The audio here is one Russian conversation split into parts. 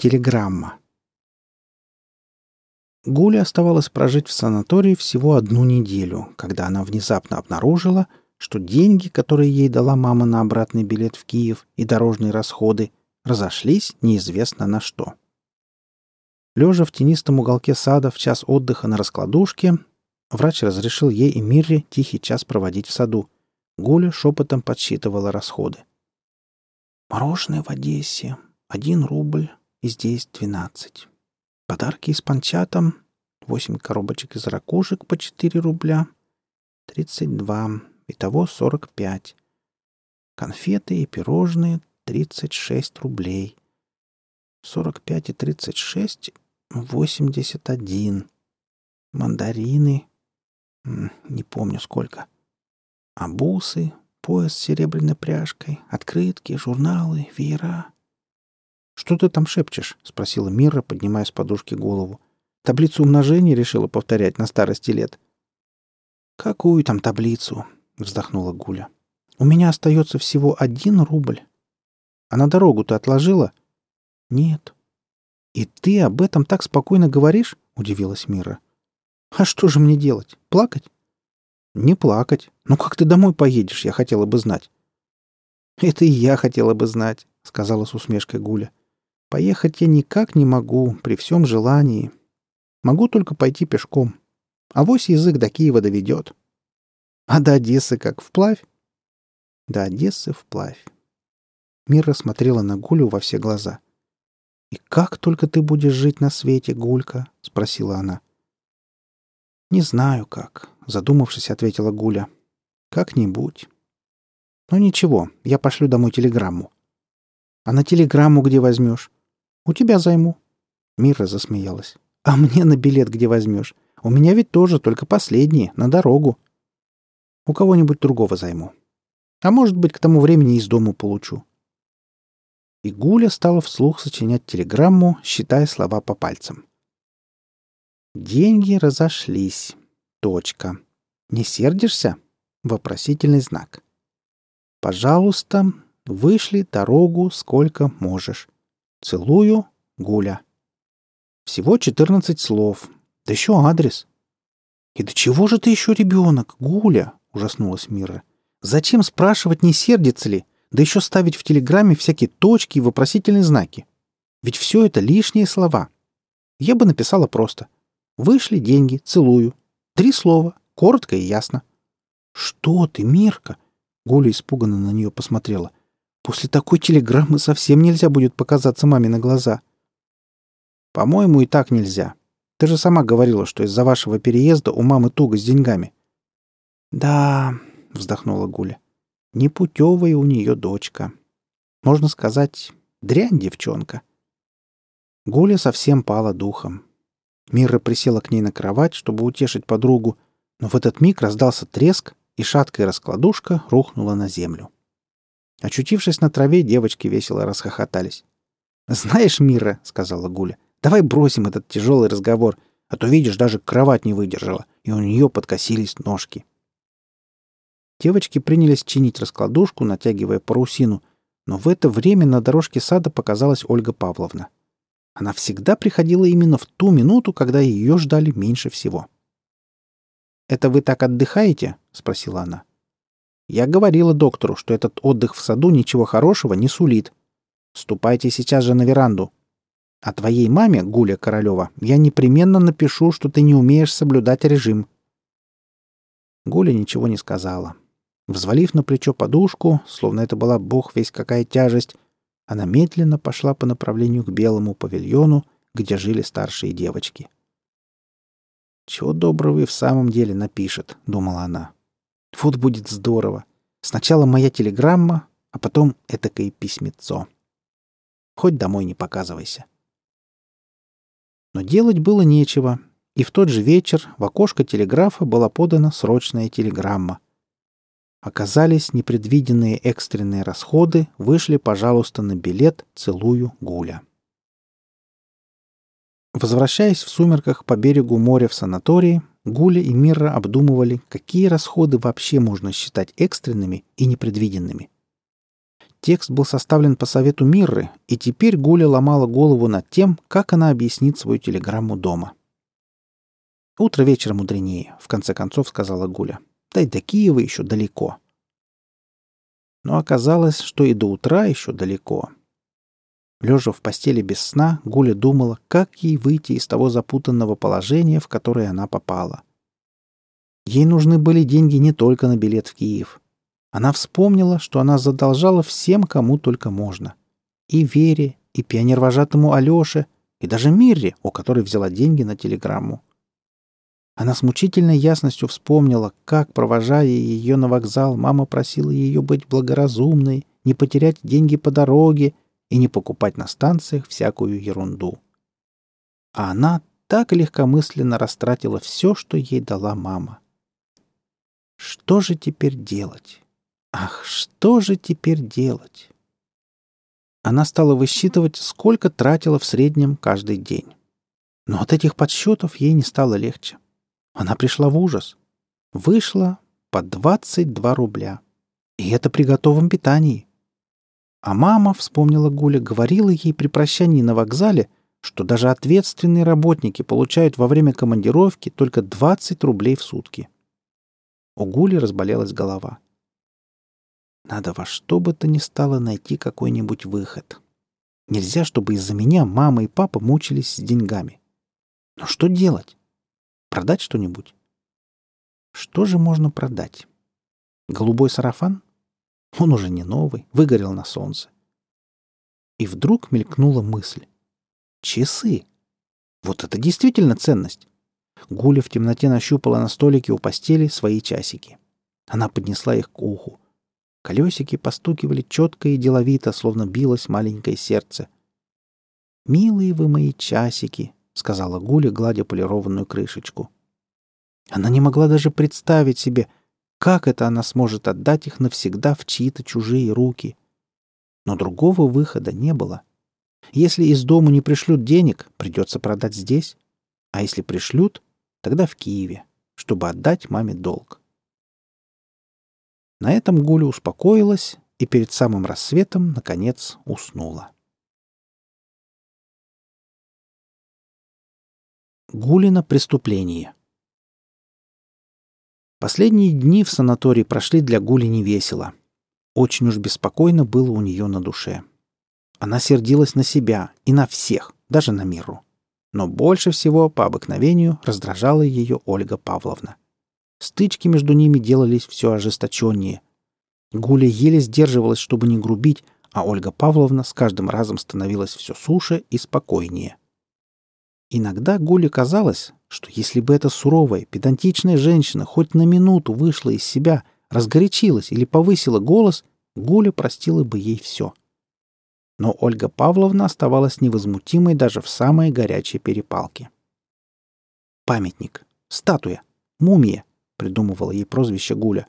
Телеграмма. Гуле оставалось прожить в санатории всего одну неделю, когда она внезапно обнаружила, что деньги, которые ей дала мама на обратный билет в Киев и дорожные расходы, разошлись неизвестно на что. Лежа в тенистом уголке сада в час отдыха на раскладушке, врач разрешил ей и Мирре тихий час проводить в саду. Гуля шепотом подсчитывала расходы. «Мороженое в Одессе. Один рубль. И здесь двенадцать. Подарки из панчата. Восемь коробочек из ракушек по четыре рубля. Тридцать два. Итого сорок пять. Конфеты и пирожные — тридцать шесть рублей. Сорок пять и тридцать шесть — восемьдесят один. Мандарины — не помню сколько. А бусы, пояс с серебряной пряжкой, открытки, журналы, веера. «Что ты там шепчешь?» — спросила Мира, поднимая с подушки голову. «Таблицу умножения решила повторять на старости лет». «Какую там таблицу?» — вздохнула Гуля. «У меня остается всего один рубль. А на дорогу ты отложила?» «Нет». «И ты об этом так спокойно говоришь?» — удивилась Мира. «А что же мне делать? Плакать?» «Не плакать. Ну как ты домой поедешь, я хотела бы знать». «Это и я хотела бы знать», — сказала с усмешкой Гуля. «Поехать я никак не могу, при всем желании. Могу только пойти пешком. А вось язык до Киева доведет. А до Одессы как, вплавь?» «До Одессы вплавь». Мира смотрела на Гулю во все глаза. «И как только ты будешь жить на свете, Гулька?» — спросила она. «Не знаю как», — задумавшись, ответила Гуля. «Как-нибудь». «Ну ничего, я пошлю домой телеграмму». «А на телеграмму где возьмешь?» «У тебя займу». Мира засмеялась. «А мне на билет где возьмешь? У меня ведь тоже только последний, на дорогу». «У кого-нибудь другого займу. А может быть, к тому времени из дому получу». И Гуля стала вслух сочинять телеграмму, считая слова по пальцам. Деньги разошлись. Точка. Не сердишься? Вопросительный знак. Пожалуйста, вышли дорогу сколько можешь. Целую, Гуля. Всего 14 слов. Да еще адрес. И до чего же ты еще ребенок, Гуля? Ужаснулась Мира. Зачем спрашивать, не сердится ли? Да еще ставить в телеграмме всякие точки и вопросительные знаки. Ведь все это лишние слова. Я бы написала просто — Вышли деньги, целую. Три слова, коротко и ясно. «Что ты, Мирка?» Гуля испуганно на нее посмотрела. «После такой телеграммы совсем нельзя будет показаться маме на глаза». «По-моему, и так нельзя. Ты же сама говорила, что из-за вашего переезда у мамы туго с деньгами». «Да», — вздохнула Гуля, — «непутевая у нее дочка. Можно сказать, дрянь девчонка». Гуля совсем пала духом. Мира присела к ней на кровать, чтобы утешить подругу, но в этот миг раздался треск, и шаткая раскладушка рухнула на землю. Очутившись на траве, девочки весело расхохотались. «Знаешь, Мира», — сказала Гуля, — «давай бросим этот тяжелый разговор, а то, видишь, даже кровать не выдержала, и у нее подкосились ножки». Девочки принялись чинить раскладушку, натягивая парусину, но в это время на дорожке сада показалась Ольга Павловна — она всегда приходила именно в ту минуту, когда ее ждали меньше всего. «Это вы так отдыхаете?» — спросила она. «Я говорила доктору, что этот отдых в саду ничего хорошего не сулит. Ступайте сейчас же на веранду. А твоей маме, Гуля Королева, я непременно напишу, что ты не умеешь соблюдать режим». Гуля ничего не сказала. Взвалив на плечо подушку, словно это была бог весь какая тяжесть, она медленно пошла по направлению к белому павильону, где жили старшие девочки. «Чего доброго и в самом деле напишет», — думала она. «Вот будет здорово. Сначала моя телеграмма, а потом этакое письмецо. Хоть домой не показывайся». Но делать было нечего, и в тот же вечер в окошко телеграфа была подана срочная телеграмма — Оказались непредвиденные экстренные расходы, вышли, пожалуйста, на билет «Целую Гуля». Возвращаясь в сумерках по берегу моря в санатории, Гуля и Мира обдумывали, какие расходы вообще можно считать экстренными и непредвиденными. Текст был составлен по совету Мирры, и теперь Гуля ломала голову над тем, как она объяснит свою телеграмму дома. «Утро вечера мудренее», — в конце концов сказала Гуля. «Да и до Киева еще далеко». Но оказалось, что и до утра еще далеко. Лежа в постели без сна, Гуля думала, как ей выйти из того запутанного положения, в которое она попала. Ей нужны были деньги не только на билет в Киев. Она вспомнила, что она задолжала всем, кому только можно. И Вере, и пионервожатому Алёше, и даже Мирре, у которой взяла деньги на телеграмму. Она с мучительной ясностью вспомнила, как, провожая ее на вокзал, мама просила ее быть благоразумной, не потерять деньги по дороге и не покупать на станциях всякую ерунду. А она так легкомысленно растратила все, что ей дала мама. Что же теперь делать? Ах, что же теперь делать? Она стала высчитывать, сколько тратила в среднем каждый день. Но от этих подсчетов ей не стало легче. Она пришла в ужас. Вышла по 22 рубля. И это при готовом питании. А мама, вспомнила Гуля, говорила ей при прощании на вокзале, что даже ответственные работники получают во время командировки только 20 рублей в сутки. У Гули разболелась голова. Надо во что бы то ни стало найти какой-нибудь выход. Нельзя, чтобы из-за меня мама и папа мучились с деньгами. Но что делать? Продать что-нибудь? Что же можно продать? Голубой сарафан? Он уже не новый, выгорел на солнце. И вдруг мелькнула мысль. Часы. Вот это действительно ценность. Гуля в темноте нащупала на столике у постели свои часики. Она поднесла их к уху. Колесики постукивали четко и деловито, словно билось маленькое сердце. «Милые вы мои часики», — сказала Гуля, гладя полированную крышечку. Она не могла даже представить себе, как это она сможет отдать их навсегда в чьи-то чужие руки. Но другого выхода не было. Если из дому не пришлют денег, придется продать здесь. А если пришлют, тогда в Киеве, чтобы отдать маме долг. На этом Гуля успокоилась и перед самым рассветом, наконец, уснула. Гулина преступление Последние дни в санатории прошли для Гули невесело. Очень уж беспокойно было у нее на душе. Она сердилась на себя и на всех, даже на миру. Но больше всего, по обыкновению, раздражала ее Ольга Павловна. Стычки между ними делались все ожесточеннее. Гуля еле сдерживалась, чтобы не грубить, а Ольга Павловна с каждым разом становилась все суше и спокойнее. Иногда Гуле казалось, что если бы эта суровая, педантичная женщина хоть на минуту вышла из себя, разгорячилась или повысила голос, Гуля простила бы ей все. Но Ольга Павловна оставалась невозмутимой даже в самой горячей перепалке. «Памятник, статуя, мумия», придумывала ей прозвище Гуля.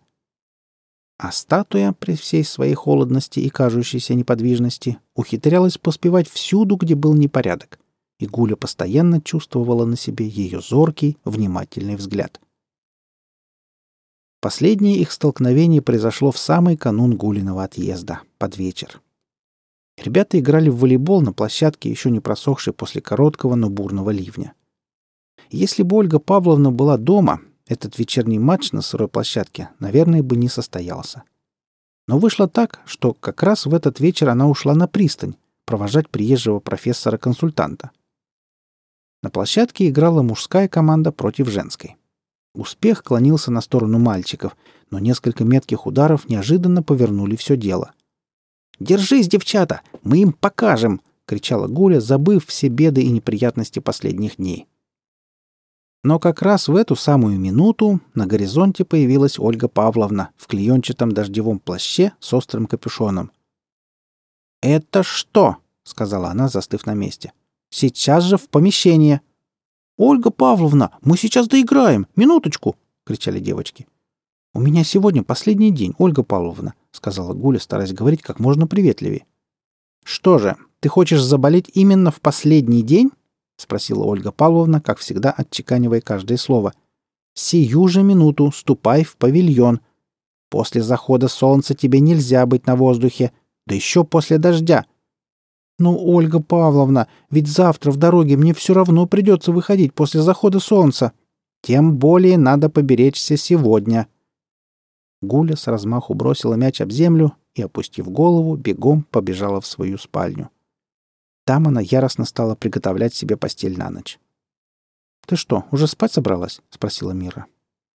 А статуя, при всей своей холодности и кажущейся неподвижности, ухитрялась поспевать всюду, где был непорядок, и Гуля постоянно чувствовала на себе ее зоркий, внимательный взгляд. Последнее их столкновение произошло в самый канун Гулиного отъезда, под вечер. Ребята играли в волейбол на площадке, еще не просохшей после короткого, но бурного ливня. Если бы Ольга Павловна была дома, этот вечерний матч на сырой площадке, наверное, бы не состоялся. Но вышло так, что как раз в этот вечер она ушла на пристань провожать приезжего профессора-консультанта. На площадке играла мужская команда против женской. Успех клонился на сторону мальчиков, но несколько метких ударов неожиданно повернули все дело. «Держись, девчата! Мы им покажем!» — кричала Гуля, забыв все беды и неприятности последних дней. Но как раз в эту самую минуту на горизонте появилась Ольга Павловна в клеенчатом дождевом плаще с острым капюшоном. «Это что?» — сказала она, застыв на месте. «Сейчас же в помещение!» «Ольга Павловна, мы сейчас доиграем! Минуточку!» — кричали девочки. «У меня сегодня последний день, Ольга Павловна», — сказала Гуля, стараясь говорить как можно приветливее. «Что же, ты хочешь заболеть именно в последний день?» — спросила Ольга Павловна, как всегда отчеканивая каждое слово. «Сию же минуту ступай в павильон. После захода солнца тебе нельзя быть на воздухе. Да еще после дождя. Ну, Ольга Павловна, ведь завтра в дороге мне все равно придется выходить после захода солнца. Тем более надо поберечься сегодня. Гуля с размаху бросила мяч об землю и, опустив голову, бегом побежала в свою спальню. Там она яростно стала приготовлять себе постель на ночь. «Ты что, уже спать собралась?» — спросила Мира.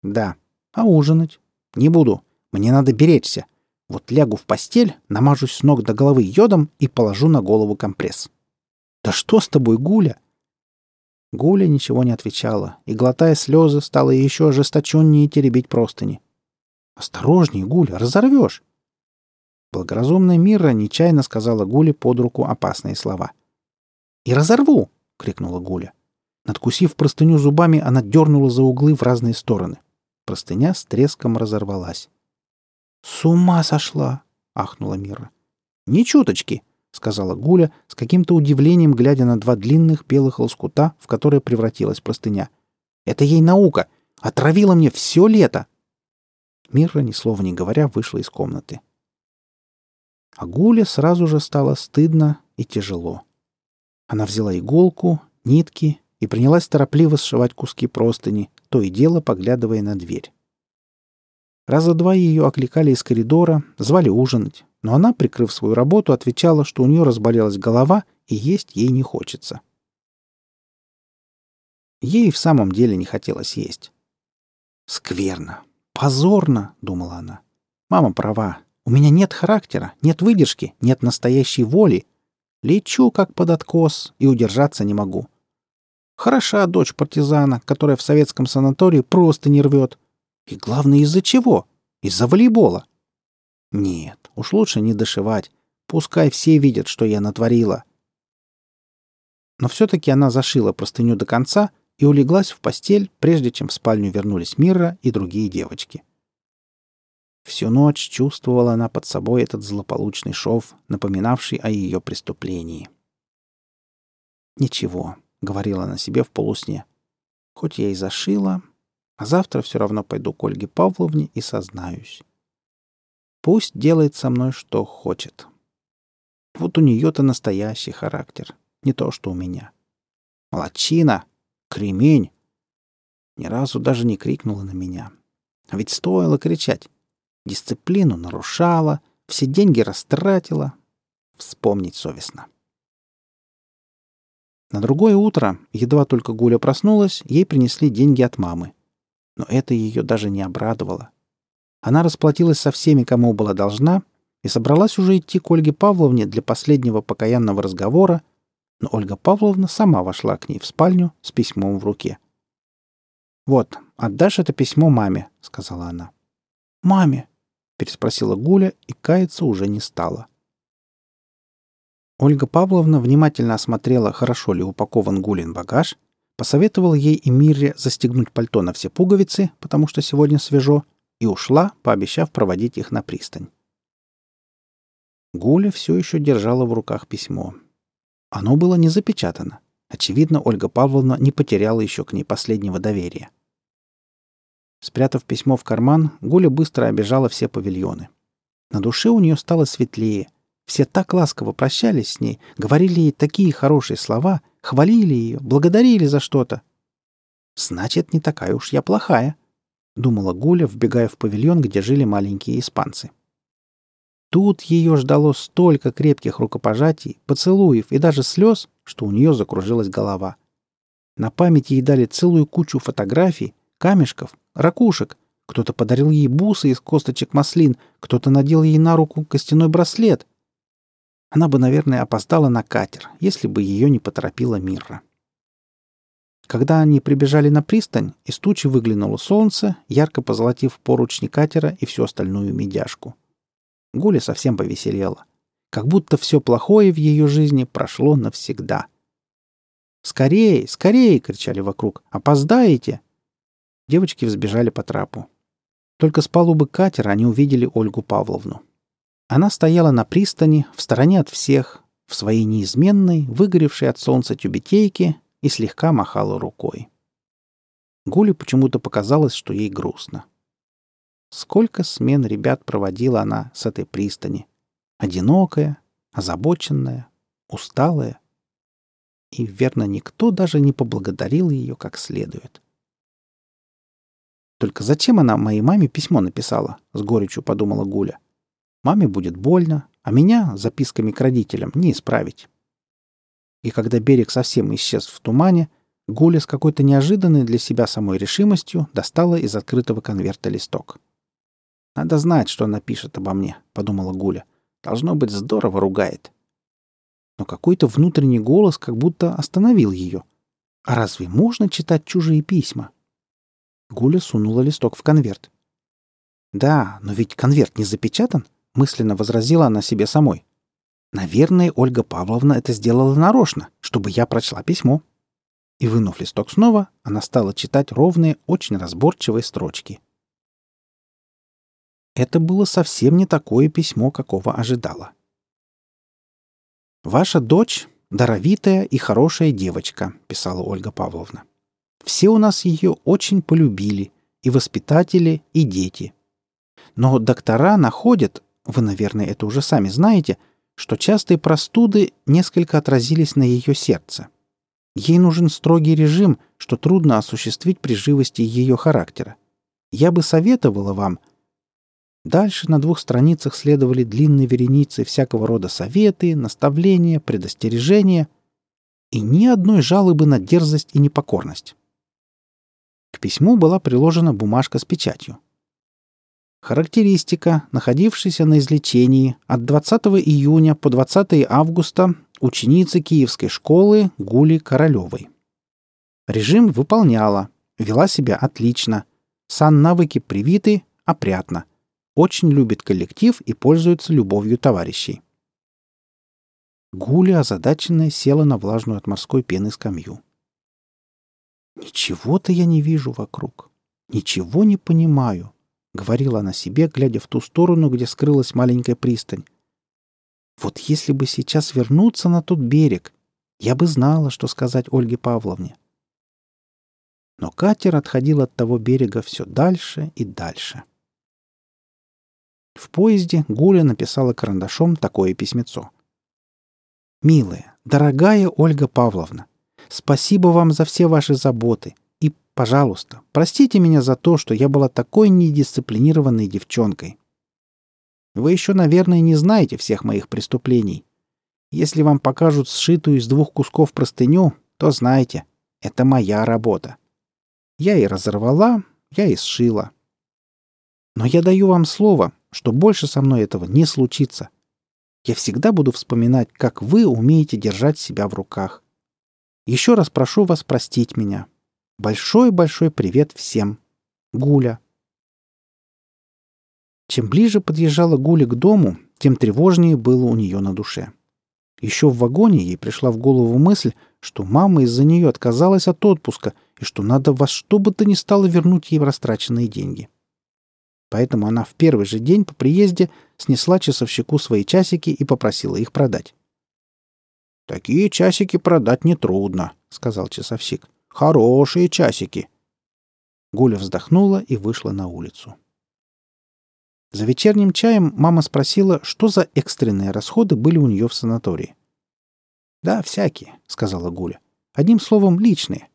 «Да. А ужинать?» «Не буду. Мне надо беречься. Вот лягу в постель, намажусь с ног до головы йодом и положу на голову компресс». «Да что с тобой, Гуля?» Гуля ничего не отвечала и, глотая слезы, стала еще ожесточеннее теребить простыни. «Осторожней, Гуля, разорвешь!» Благоразумная Мира нечаянно сказала Гуле под руку опасные слова. «И разорву!» — крикнула Гуля. Надкусив простыню зубами, она дернула за углы в разные стороны. Простыня с треском разорвалась. «С ума сошла!» — ахнула Мира. «Ни чуточки!» — сказала Гуля, с каким-то удивлением глядя на два длинных белых лоскута, в которые превратилась простыня. «Это ей наука! Отравила мне все лето!» Мира, ни слова не говоря, вышла из комнаты. А Гуле сразу же стало стыдно и тяжело. Она взяла иголку, нитки и принялась торопливо сшивать куски простыни, то и дело поглядывая на дверь. Раза два ее окликали из коридора, звали ужинать, но она, прикрыв свою работу, отвечала, что у нее разболелась голова и есть ей не хочется. Ей в самом деле не хотелось есть. «Скверно! Позорно!» — думала она. «Мама права. У меня нет характера, нет выдержки, нет настоящей воли. Лечу как под откос и удержаться не могу. Хороша дочь партизана, которая в советском санатории просто не рвет. И главное, из-за чего? Из-за волейбола. Нет, уж лучше не дошивать. Пускай все видят, что я натворила. Но все-таки она зашила простыню до конца и улеглась в постель, прежде чем в спальню вернулись Мира и другие девочки. Всю ночь чувствовала она под собой этот злополучный шов, напоминавший о ее преступлении. «Ничего», — говорила она себе в полусне. «Хоть я и зашила, а завтра все равно пойду к Ольге Павловне и сознаюсь. Пусть делает со мной что хочет. Вот у нее-то настоящий характер, не то что у меня. Молодчина, кремень. Ни разу даже не крикнула на меня. А ведь стоило кричать. Дисциплину нарушала, все деньги растратила. Вспомнить совестно. На другое утро, едва только Гуля проснулась, ей принесли деньги от мамы. Но это ее даже не обрадовало. Она расплатилась со всеми, кому была должна, и собралась уже идти к Ольге Павловне для последнего покаянного разговора, но Ольга Павловна сама вошла к ней в спальню с письмом в руке. «Вот, отдашь это письмо маме», — сказала она. «Маме?» — переспросила Гуля и каяться уже не стала. Ольга Павловна внимательно осмотрела, хорошо ли упакован Гулин багаж, посоветовала ей и Мире застегнуть пальто на все пуговицы, потому что сегодня свежо, и ушла, пообещав проводить их на пристань. Гуля все еще держала в руках письмо. Оно было не запечатано. Очевидно, Ольга Павловна не потеряла еще к ней последнего доверия. Спрятав письмо в карман, Гуля быстро обежала все павильоны. На душе у нее стало светлее, все так ласково прощались с ней, говорили ей такие хорошие слова, хвалили ее, благодарили за что-то. «Значит, не такая уж я плохая», — думала Гуля, вбегая в павильон, где жили маленькие испанцы. Тут ее ждало столько крепких рукопожатий, поцелуев и даже слез, что у нее закружилась голова. На память ей дали целую кучу фотографий, камешков, ракушек. Кто-то подарил ей бусы из косточек маслин, кто-то надел ей на руку костяной браслет — она бы, наверное, опоздала на катер, если бы ее не поторопила Мирра. Когда они прибежали на пристань, из тучи выглянуло солнце, ярко позолотив поручни катера и всю остальную медяшку. Гуля совсем повеселела. Как будто все плохое в ее жизни прошло навсегда. «Скорее, скорее!» — кричали вокруг. «Опоздаете!» Девочки взбежали по трапу. Только с палубы катера они увидели Ольгу Павловну. Она стояла на пристани, в стороне от всех, в своей неизменной, выгоревшей от солнца тюбетейке и слегка махала рукой. Гуле почему-то показалось, что ей грустно. Сколько смен ребят проводила она с этой пристани. Одинокая, озабоченная, усталая. И, верно, никто даже не поблагодарил ее как следует. Только зачем она моей маме письмо написала? С горечью подумала Гуля. Маме будет больно, а меня записками к родителям не исправить. И когда берег совсем исчез в тумане, Гуля с какой-то неожиданной для себя самой решимостью достала из открытого конверта листок. «Надо знать, что она пишет обо мне», — подумала Гуля. «Должно быть, здорово ругает». Но какой-то внутренний голос как будто остановил ее. «А разве можно читать чужие письма?» Гуля сунула листок в конверт. «Да, но ведь конверт не запечатан», — мысленно возразила она себе самой. «Наверное, Ольга Павловна это сделала нарочно, чтобы я прочла письмо». И, вынув листок снова, она стала читать ровные, очень разборчивые строчки. Это было совсем не такое письмо, какого ожидала. «Ваша дочь — даровитая и хорошая девочка», — писала Ольга Павловна. «Все у нас ее очень полюбили, и воспитатели, и дети. Но доктора находят, вы, наверное, это уже сами знаете, что частые простуды несколько отразились на ее сердце. Ей нужен строгий режим, что трудно осуществить при живости ее характера. Я бы советовала вам... Дальше на двух страницах следовали длинные вереницы всякого рода советы, наставления, предостережения и ни одной жалобы на дерзость и непокорность. К письму была приложена бумажка с печатью. Характеристика, находившаяся на излечении от 20 июня по 20 августа ученицы Киевской школы Гули Королевой. Режим выполняла, вела себя отлично, сан-навыки привиты, опрятно, очень любит коллектив и пользуется любовью товарищей. Гуля, озадаченная, села на влажную от морской пены скамью. «Ничего-то я не вижу вокруг. Ничего не понимаю», — говорила она себе, глядя в ту сторону, где скрылась маленькая пристань. Вот если бы сейчас вернуться на тот берег, я бы знала, что сказать Ольге Павловне. Но катер отходил от того берега все дальше и дальше. В поезде Гуля написала карандашом такое письмецо. «Милая, дорогая Ольга Павловна, спасибо вам за все ваши заботы. Пожалуйста, простите меня за то, что я была такой недисциплинированной девчонкой. Вы еще, наверное, не знаете всех моих преступлений. Если вам покажут сшитую из двух кусков простыню, то знайте, это моя работа. Я и разорвала, я и сшила. Но я даю вам слово, что больше со мной этого не случится. Я всегда буду вспоминать, как вы умеете держать себя в руках. Еще раз прошу вас простить меня. Большой-большой привет всем. Гуля. Чем ближе подъезжала Гуля к дому, тем тревожнее было у нее на душе. Еще в вагоне ей пришла в голову мысль, что мама из-за нее отказалась от отпуска и что надо во что бы то ни стало вернуть ей растраченные деньги. Поэтому она в первый же день по приезде снесла часовщику свои часики и попросила их продать. «Такие часики продать нетрудно», — сказал часовщик. «Хорошие часики». Гуля вздохнула и вышла на улицу. За вечерним чаем мама спросила, что за экстренные расходы были у нее в санатории. «Да, всякие», — сказала Гуля. «Одним словом, личные».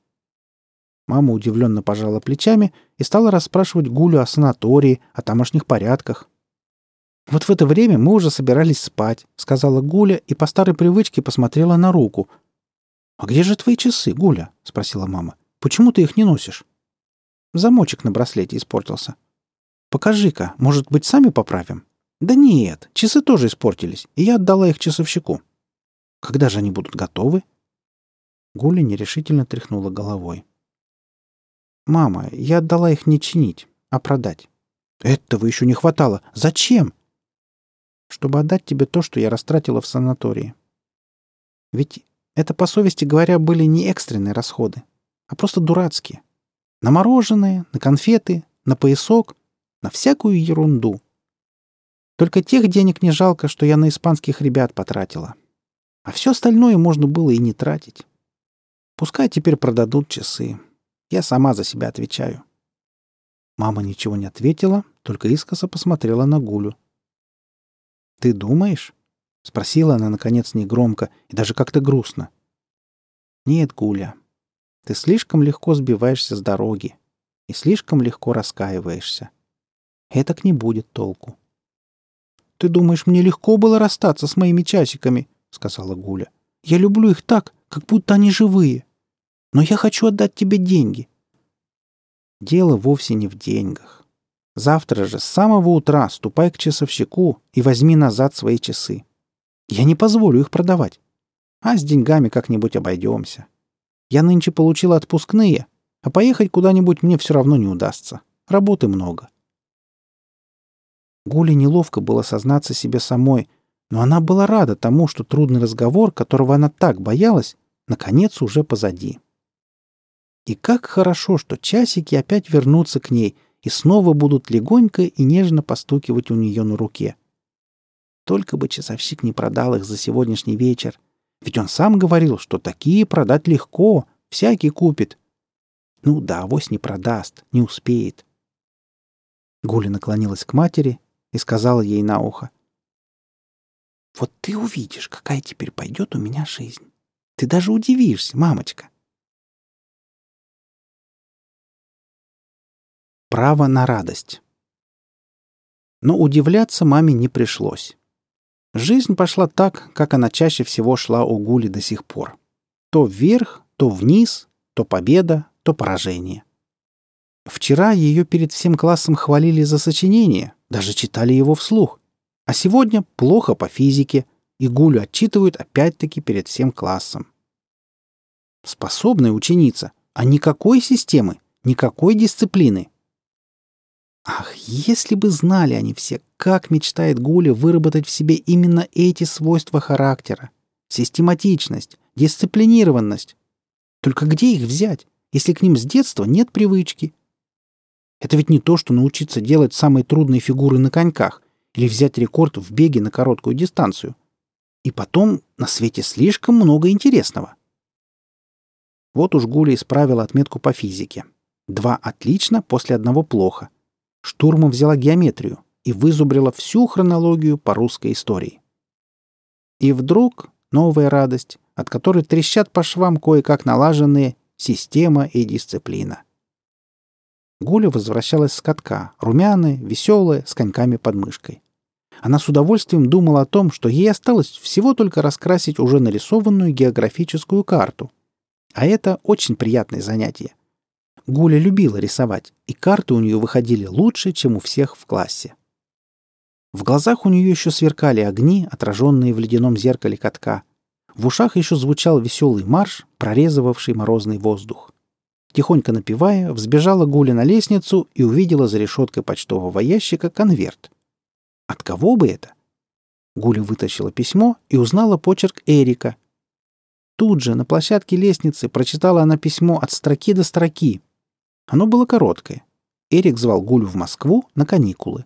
Мама удивленно пожала плечами и стала расспрашивать Гулю о санатории, о тамошних порядках. «Вот в это время мы уже собирались спать», — сказала Гуля и по старой привычке посмотрела на руку. «А где же твои часы, Гуля?» — спросила мама. «Почему ты их не носишь?» Замочек на браслете испортился. Покажи-ка, может быть, сами поправим? Да нет, часы тоже испортились, и я отдала их часовщику. Когда же они будут готовы? Гуля нерешительно тряхнула головой. «Мама, я отдала их не чинить, а продать». «Этого еще не хватало. Зачем?» «Чтобы отдать тебе то, что я растратила в санатории. Ведь это, по совести говоря, были не экстренные расходы, а просто дурацкие. На мороженое, на конфеты, на поясок на всякую ерунду. Только тех денег не жалко, что я на испанских ребят потратила. А все остальное можно было и не тратить. Пускай теперь продадут часы. Я сама за себя отвечаю. Мама ничего не ответила, только искоса посмотрела на Гулю. «Ты думаешь?» — спросила она, наконец, негромко и даже как-то грустно. «Нет, Гуля, ты слишком легко сбиваешься с дороги и слишком легко раскаиваешься. Этак не будет толку». «Ты думаешь, мне легко было расстаться с моими часиками?» — сказала Гуля. «Я люблю их так, как будто они живые. Но я хочу отдать тебе деньги». Дело вовсе не в деньгах. Завтра же с самого утра ступай к часовщику и возьми назад свои часы. Я не позволю их продавать. А с деньгами как-нибудь обойдемся. Я нынче получила отпускные, а поехать куда-нибудь мне все равно не удастся. Работы много. Гуле неловко было сознаться себе самой, но она была рада тому, что трудный разговор, которого она так боялась, наконец уже позади. И как хорошо, что часики опять вернутся к ней — и снова будут легонько и нежно постукивать у нее на руке. Только бы часовщик не продал их за сегодняшний вечер. Ведь он сам говорил, что такие продать легко, всякий купит. Ну да, авось не продаст, не успеет. Гуля наклонилась к матери и сказала ей на ухо. «Вот ты увидишь, какая теперь пойдет у меня жизнь. Ты даже удивишься, мамочка. Право на радость. Но удивляться маме не пришлось. Жизнь пошла так, как она чаще всего шла у Гули до сих пор. То вверх, то вниз, то победа, то поражение. Вчера ее перед всем классом хвалили за сочинение, даже читали его вслух. А сегодня плохо по физике, и Гулю отчитывают опять-таки перед всем классом. Способная ученица, а никакой системы, никакой дисциплины. Ах, если бы знали они все, как мечтает Гуля выработать в себе именно эти свойства характера. Систематичность, дисциплинированность. Только где их взять, если к ним с детства нет привычки? Это ведь не то, что научиться делать самые трудные фигуры на коньках или взять рекорд в беге на короткую дистанцию. И потом на свете слишком много интересного. Вот уж Гуля исправила отметку по физике. Два отлично после одного плохо — штурмом взяла геометрию и вызубрила всю хронологию по русской истории. И вдруг новая радость, от которой трещат по швам кое-как налаженные система и дисциплина. Гуля возвращалась с катка, румяная, веселая, с коньками под мышкой. Она с удовольствием думала о том, что ей осталось всего только раскрасить уже нарисованную географическую карту. А это очень приятное занятие. Гуля любила рисовать, и карты у нее выходили лучше, чем у всех в классе. В глазах у нее еще сверкали огни, отраженные в ледяном зеркале катка. В ушах еще звучал веселый марш, прорезывавший морозный воздух. Тихонько напевая, взбежала Гуля на лестницу и увидела за решеткой почтового ящика конверт. От кого бы это? Гуля вытащила письмо и узнала почерк Эрика. Тут же, на площадке лестницы, прочитала она письмо от строки до строки, оно было короткое. Эрик звал Гулю в Москву на каникулы.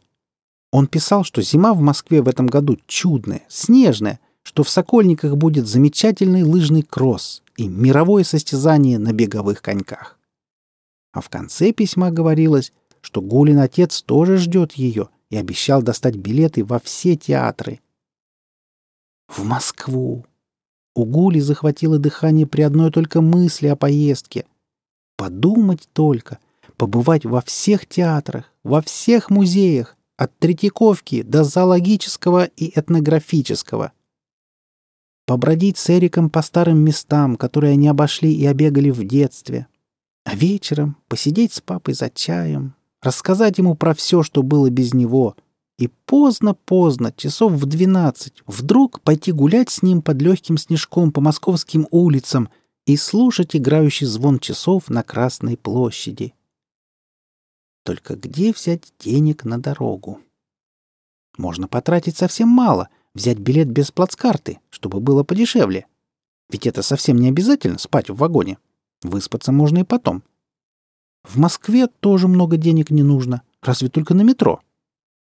Он писал, что зима в Москве в этом году чудная, снежная, что в Сокольниках будет замечательный лыжный кросс и мировое состязание на беговых коньках. А в конце письма говорилось, что Гулин отец тоже ждет ее и обещал достать билеты во все театры. В Москву! У Гули захватило дыхание при одной только мысли о поездке — Подумать только, побывать во всех театрах, во всех музеях, от Третьяковки до зоологического и этнографического. Побродить с Эриком по старым местам, которые они обошли и обегали в детстве. А вечером посидеть с папой за чаем, рассказать ему про все, что было без него. И поздно-поздно, часов в двенадцать, вдруг пойти гулять с ним под легким снежком по московским улицам — и слушать играющий звон часов на Красной площади. Только где взять денег на дорогу? Можно потратить совсем мало, взять билет без плацкарты, чтобы было подешевле. Ведь это совсем не обязательно спать в вагоне. Выспаться можно и потом. В Москве тоже много денег не нужно, разве только на метро.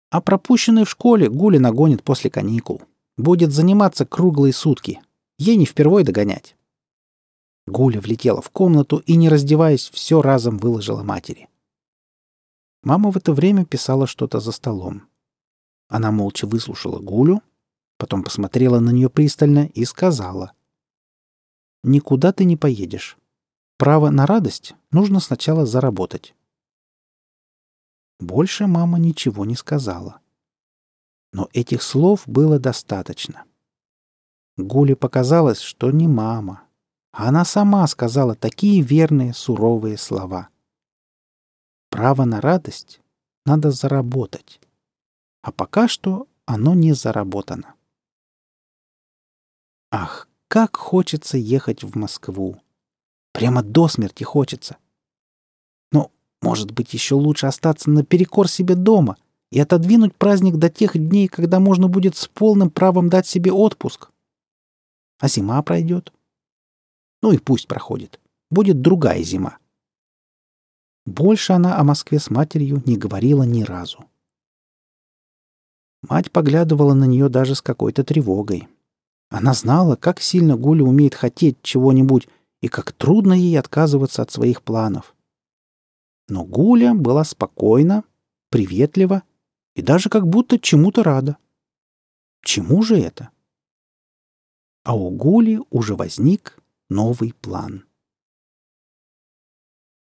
А пропущенный в школе Гуля нагонит после каникул. Будет заниматься круглые сутки. Ей не впервой догонять. Гуля влетела в комнату и, не раздеваясь, все разом выложила матери. Мама в это время писала что-то за столом. Она молча выслушала Гулю, Потом посмотрела на нее пристально и сказала. «Никуда ты не поедешь. Право на радость нужно сначала заработать». Больше мама ничего не сказала. Но этих слов было достаточно. Гуле показалось, что не мама, она сама сказала такие верные, суровые слова. Право на радость надо заработать. А пока что оно не заработано. Ах, как хочется ехать в Москву! Прямо до смерти хочется. Но, может быть, еще лучше остаться наперекор себе дома и отодвинуть праздник до тех дней, когда можно будет с полным правом дать себе отпуск. А зима пройдет. Ну и пусть проходит. Будет другая зима. Больше она о Москве с матерью не говорила ни разу. Мать поглядывала на нее даже с какой-то тревогой. Она знала, как сильно Гуля умеет хотеть чего-нибудь и как трудно ей отказываться от своих планов. Но Гуля была спокойна, приветлива и даже как будто чему-то рада. Чему же это? А у Гули уже возник новый план —